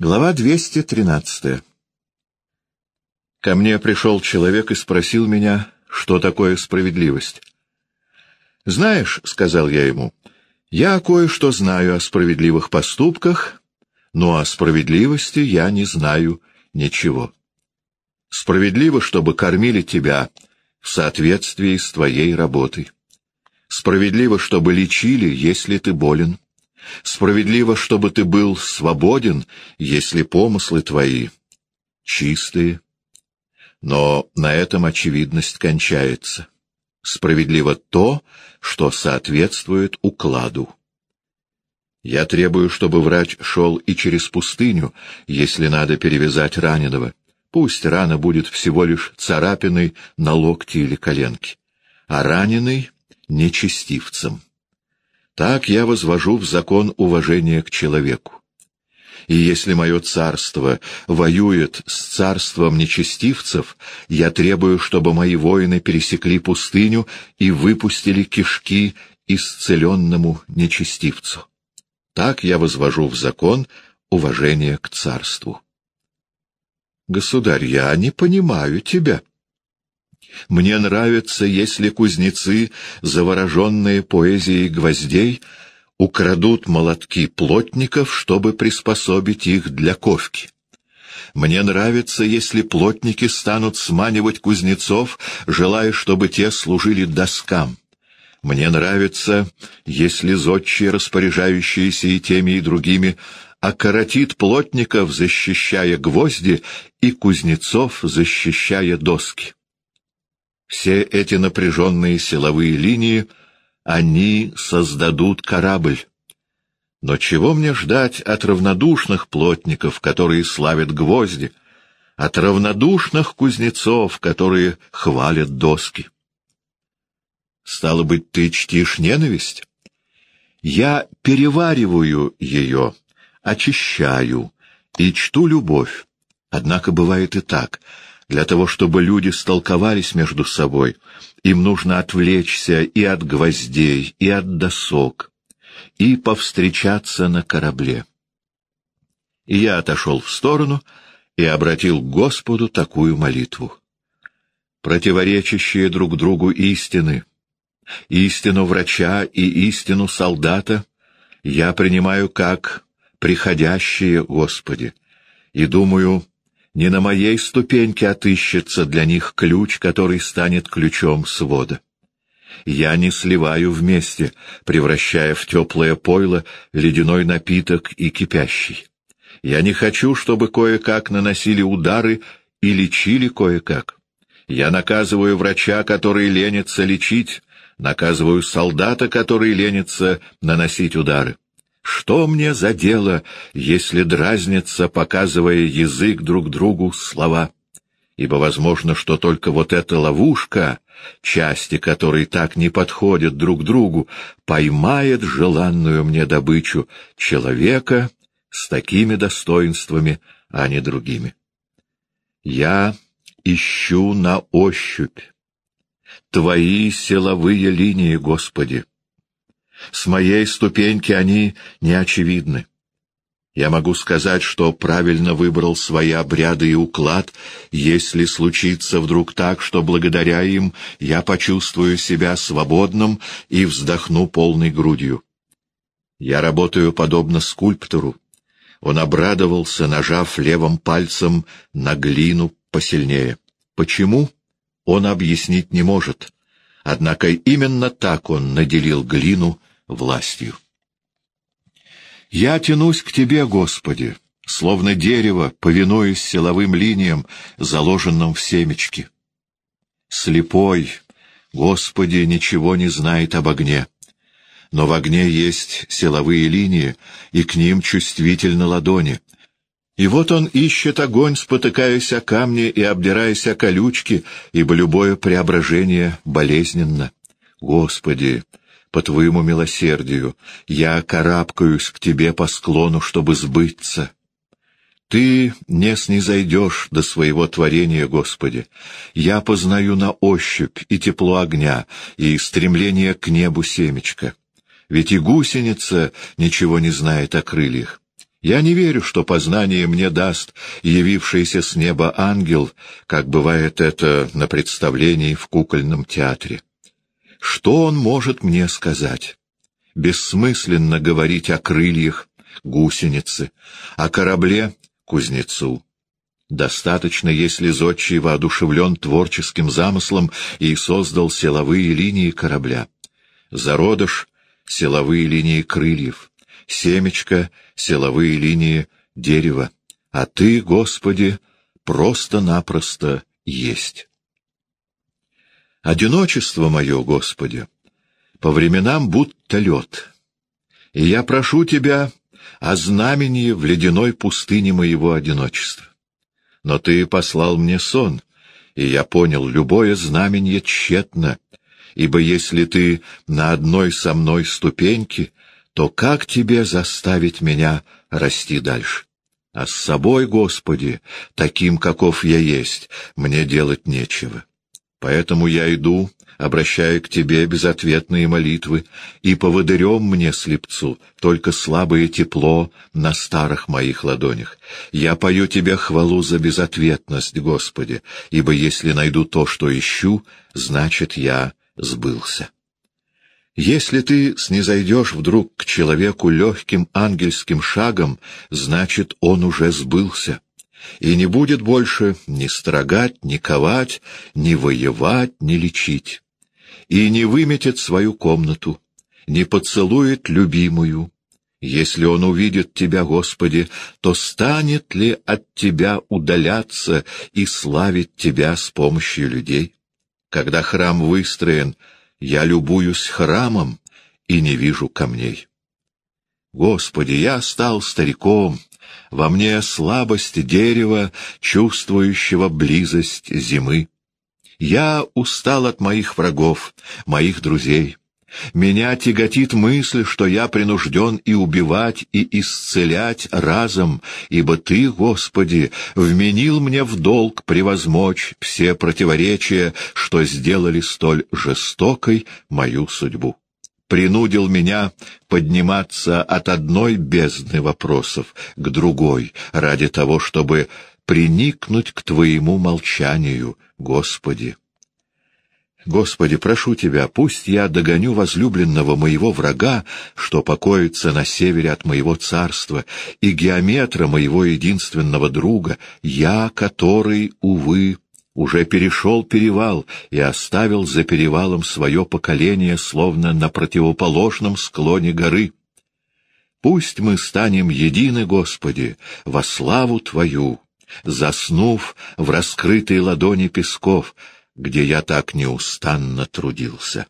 Глава 213 Ко мне пришел человек и спросил меня, что такое справедливость. «Знаешь, — сказал я ему, — я кое-что знаю о справедливых поступках, но о справедливости я не знаю ничего. Справедливо, чтобы кормили тебя в соответствии с твоей работой. Справедливо, чтобы лечили, если ты болен. Справедливо, чтобы ты был свободен, если помыслы твои чистые. Но на этом очевидность кончается. Справедливо то, что соответствует укладу. Я требую, чтобы врач шел и через пустыню, если надо перевязать раненого. Пусть рана будет всего лишь царапиной на локте или коленке, а раненый — нечестивцем. Так я возвожу в закон уважение к человеку. И если мое царство воюет с царством нечестивцев, я требую, чтобы мои воины пересекли пустыню и выпустили кишки исцеленному нечестивцу. Так я возвожу в закон уважение к царству. Государь, я не понимаю тебя. Мне нравится, если кузнецы, завороженные поэзией гвоздей, украдут молотки плотников, чтобы приспособить их для ковки. Мне нравится, если плотники станут сманивать кузнецов, желая, чтобы те служили доскам. Мне нравится, если зодчие, распоряжающиеся и теми, и другими, окоротит плотников, защищая гвозди, и кузнецов, защищая доски. Все эти напряженные силовые линии, они создадут корабль. Но чего мне ждать от равнодушных плотников, которые славят гвозди, от равнодушных кузнецов, которые хвалят доски? Стало быть, ты чтишь ненависть? Я перевариваю ее, очищаю и чту любовь. Однако бывает и так — для того, чтобы люди столковались между собой, им нужно отвлечься и от гвоздей, и от досок, и повстречаться на корабле. И я отошел в сторону и обратил к Господу такую молитву. Противоречащие друг другу истины, истину врача и истину солдата, я принимаю как приходящие, Господи, и думаю, не на моей ступеньке отыщется для них ключ, который станет ключом свода. Я не сливаю вместе, превращая в теплое пойло ледяной напиток и кипящий. Я не хочу, чтобы кое-как наносили удары и лечили кое-как. Я наказываю врача, который ленится лечить, наказываю солдата, который ленится наносить удары. Что мне за дело, если дразнится, показывая язык друг другу слова? Ибо возможно, что только вот эта ловушка, части которой так не подходят друг другу, поймает желанную мне добычу человека с такими достоинствами, а не другими. Я ищу на ощупь Твои силовые линии, Господи с моей ступеньки они не очевидны. Я могу сказать, что правильно выбрал свои обряды и уклад, если случится вдруг так, что благодаря им я почувствую себя свободным и вздохну полной грудью. Я работаю подобно скульптору. Он обрадовался, нажав левым пальцем на глину посильнее. Почему? Он объяснить не может. Однако именно так он наделил глину властью. Я тянусь к Тебе, Господи, словно дерево, повинуясь силовым линиям, заложенным в семечке. Слепой, Господи, ничего не знает об огне. Но в огне есть силовые линии, и к ним чувствительны ладони. И вот он ищет огонь, спотыкаясь о камни и обдираясь о колючки, ибо любое преображение болезненно. Господи, по Твоему милосердию, я карабкаюсь к Тебе по склону, чтобы сбыться. Ты не снизойдешь до своего творения, Господи. Я познаю на ощупь и тепло огня, и стремление к небу семечка. Ведь и гусеница ничего не знает о крыльях. Я не верю, что познание мне даст явившийся с неба ангел, как бывает это на представлении в кукольном театре. Что он может мне сказать? Бессмысленно говорить о крыльях гусеницы, о корабле кузнецу. Достаточно, если зодчий воодушевлен творческим замыслом и создал силовые линии корабля. Зародыш — силовые линии крыльев, семечко — силовые линии дерева, а Ты, Господи, просто-напросто есть. Одиночество мое, Господи, по временам будто лед, и я прошу Тебя о знамении в ледяной пустыне моего одиночества. Но Ты послал мне сон, и я понял, любое знамение тщетно, ибо если Ты на одной со мной ступеньке, то как Тебе заставить меня расти дальше? А с собой, Господи, таким, каков я есть, мне делать нечего. Поэтому я иду, обращая к Тебе безответные молитвы, и поводырем мне, слепцу, только слабое тепло на старых моих ладонях. Я пою Тебе хвалу за безответность, Господи, ибо если найду то, что ищу, значит, я сбылся. Если ты снизойдешь вдруг к человеку легким ангельским шагом, значит, он уже сбылся и не будет больше ни строгать, ни ковать, ни воевать, ни лечить, и не выметит свою комнату, не поцелует любимую. Если он увидит Тебя, Господи, то станет ли от Тебя удаляться и славить Тебя с помощью людей? Когда храм выстроен, я любуюсь храмом и не вижу камней. Господи, я стал стариком, во мне слабость дерева, чувствующего близость зимы. Я устал от моих врагов, моих друзей. Меня тяготит мысль, что я принужден и убивать, и исцелять разом, ибо Ты, Господи, вменил мне в долг превозмочь все противоречия, что сделали столь жестокой мою судьбу принудил меня подниматься от одной бездны вопросов к другой, ради того, чтобы приникнуть к Твоему молчанию, Господи. Господи, прошу Тебя, пусть я догоню возлюбленного моего врага, что покоится на севере от моего царства, и геометра моего единственного друга, я, который, увы, уже перешел перевал и оставил за перевалом свое поколение, словно на противоположном склоне горы. Пусть мы станем едины, Господи, во славу Твою, заснув в раскрытой ладони песков, где я так неустанно трудился.